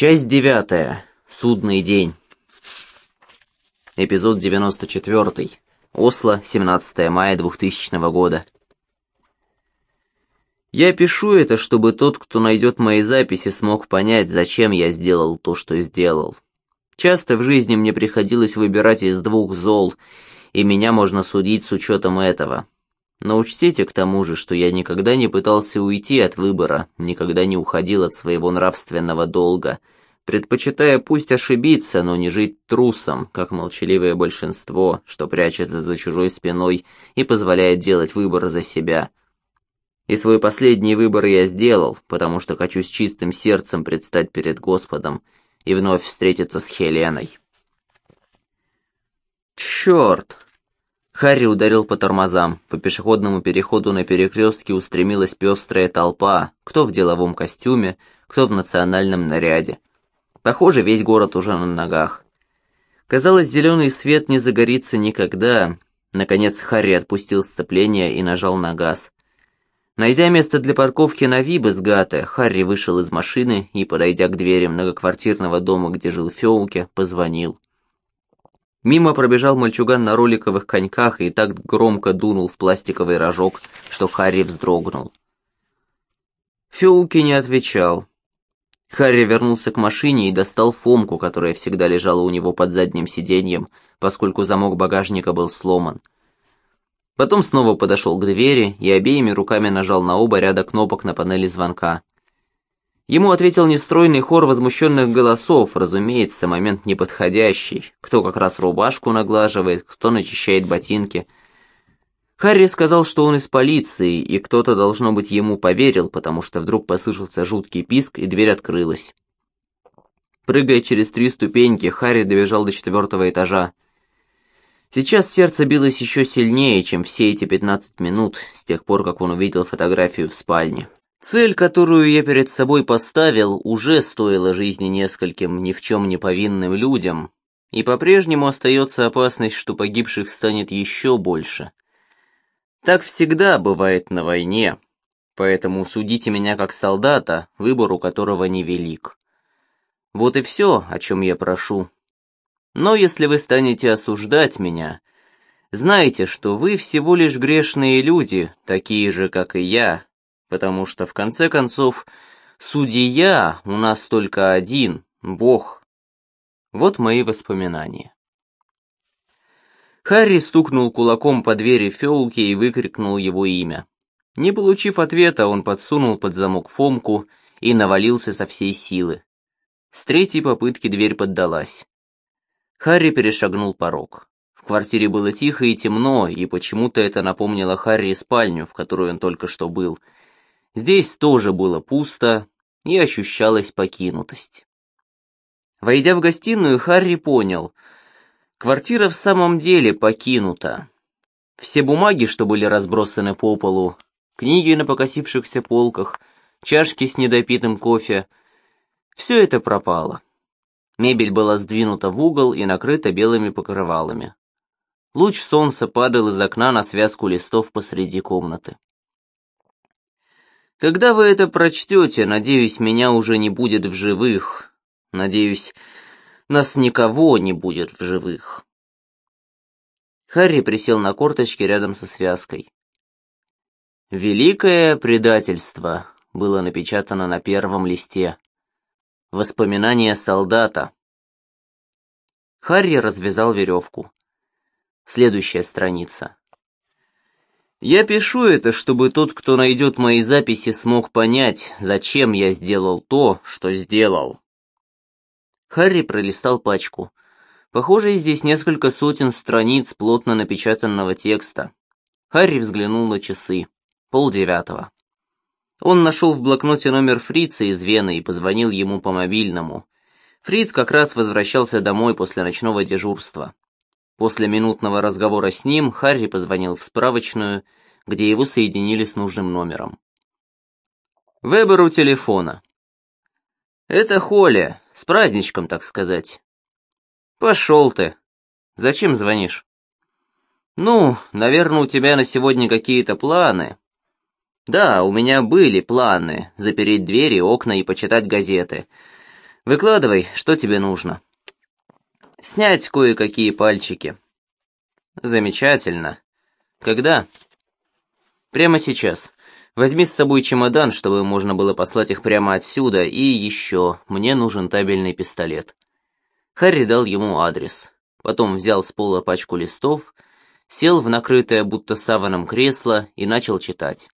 Часть девятая. Судный день. Эпизод 94. Осло, 17 мая 2000 года. Я пишу это, чтобы тот, кто найдет мои записи, смог понять, зачем я сделал то, что сделал. Часто в жизни мне приходилось выбирать из двух зол, и меня можно судить с учетом этого. Но учтите к тому же, что я никогда не пытался уйти от выбора, никогда не уходил от своего нравственного долга, предпочитая пусть ошибиться, но не жить трусом, как молчаливое большинство, что прячется за чужой спиной и позволяет делать выбор за себя. И свой последний выбор я сделал, потому что хочу с чистым сердцем предстать перед Господом и вновь встретиться с Хеленой. Черт! Харри ударил по тормозам. По пешеходному переходу на перекрестке устремилась пестрая толпа, кто в деловом костюме, кто в национальном наряде. Похоже, весь город уже на ногах. Казалось, зеленый свет не загорится никогда. Наконец Харри отпустил сцепление и нажал на газ. Найдя место для парковки на Вибесгате, Харри вышел из машины и, подойдя к двери многоквартирного дома, где жил Феуке, позвонил. Мимо пробежал мальчуган на роликовых коньках и так громко дунул в пластиковый рожок, что Харри вздрогнул. Фиуки не отвечал. Харри вернулся к машине и достал фомку, которая всегда лежала у него под задним сиденьем, поскольку замок багажника был сломан. Потом снова подошел к двери и обеими руками нажал на оба ряда кнопок на панели звонка. Ему ответил нестройный хор возмущенных голосов, разумеется, момент неподходящий. Кто как раз рубашку наглаживает, кто начищает ботинки. Харри сказал, что он из полиции, и кто-то, должно быть, ему поверил, потому что вдруг послышался жуткий писк, и дверь открылась. Прыгая через три ступеньки, Харри добежал до четвертого этажа. Сейчас сердце билось еще сильнее, чем все эти пятнадцать минут, с тех пор, как он увидел фотографию в спальне. Цель, которую я перед собой поставил, уже стоила жизни нескольким ни в чем не повинным людям, и по-прежнему остается опасность, что погибших станет еще больше. Так всегда бывает на войне, поэтому судите меня как солдата, выбор у которого невелик. Вот и все, о чем я прошу. Но если вы станете осуждать меня, знайте, что вы всего лишь грешные люди, такие же, как и я, потому что, в конце концов, судья у нас только один, Бог. Вот мои воспоминания. Харри стукнул кулаком по двери Феулки и выкрикнул его имя. Не получив ответа, он подсунул под замок Фомку и навалился со всей силы. С третьей попытки дверь поддалась. Харри перешагнул порог. В квартире было тихо и темно, и почему-то это напомнило Харри спальню, в которой он только что был — Здесь тоже было пусто и ощущалась покинутость. Войдя в гостиную, Харри понял, квартира в самом деле покинута. Все бумаги, что были разбросаны по полу, книги на покосившихся полках, чашки с недопитым кофе, все это пропало. Мебель была сдвинута в угол и накрыта белыми покрывалами. Луч солнца падал из окна на связку листов посреди комнаты. Когда вы это прочтете, надеюсь, меня уже не будет в живых. Надеюсь, нас никого не будет в живых. Харри присел на корточки рядом со связкой. «Великое предательство» было напечатано на первом листе. Воспоминания солдата. Харри развязал веревку. Следующая страница. Я пишу это, чтобы тот, кто найдет мои записи, смог понять, зачем я сделал то, что сделал. Харри пролистал пачку. Похоже, здесь несколько сотен страниц плотно напечатанного текста. Харри взглянул на часы. Пол девятого. Он нашел в блокноте номер Фрица из Вены и позвонил ему по мобильному. Фриц как раз возвращался домой после ночного дежурства. После минутного разговора с ним Харри позвонил в справочную, где его соединили с нужным номером. Выбор у телефона. Это Холли, с праздничком, так сказать. Пошел ты. Зачем звонишь? Ну, наверное, у тебя на сегодня какие-то планы. Да, у меня были планы запереть двери, окна и почитать газеты. Выкладывай, что тебе нужно. Снять кое-какие пальчики. Замечательно. Когда? Прямо сейчас. Возьми с собой чемодан, чтобы можно было послать их прямо отсюда, и еще, мне нужен табельный пистолет. Харри дал ему адрес. Потом взял с пола пачку листов, сел в накрытое будто саваном кресло и начал читать.